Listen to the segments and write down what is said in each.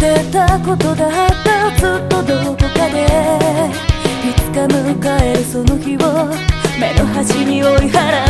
てたことだったずっとどこかでいつか迎えるその日を目の端に追い払う。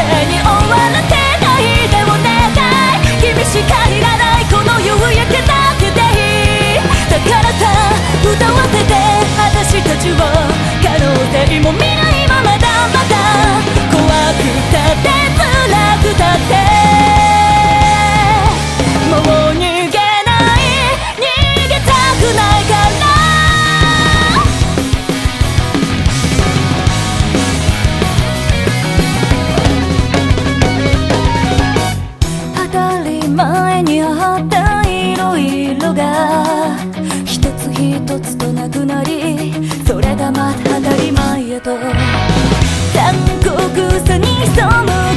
前にあった色々が一つ一つとなくなりそれがまた当たり前へと。残酷さに背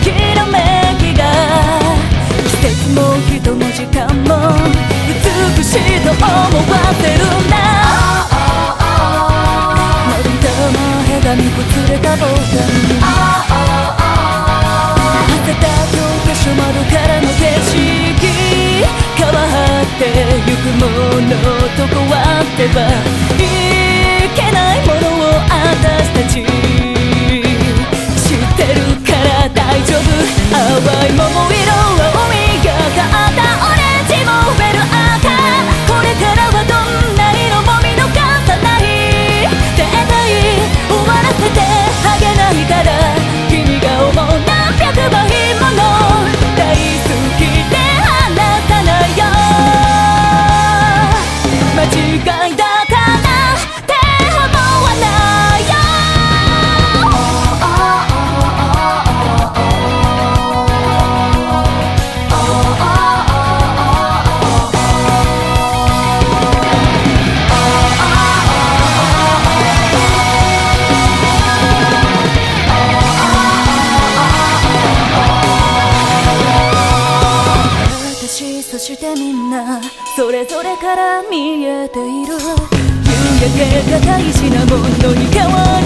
きらめきが季節も人も時間も美しいと思わせるんだ。涙のへがみこつれたボタン。はってばそしてみんなそれぞれから見えている。夕焼けが大事なものに変わる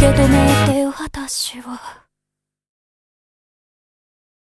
けてねて私は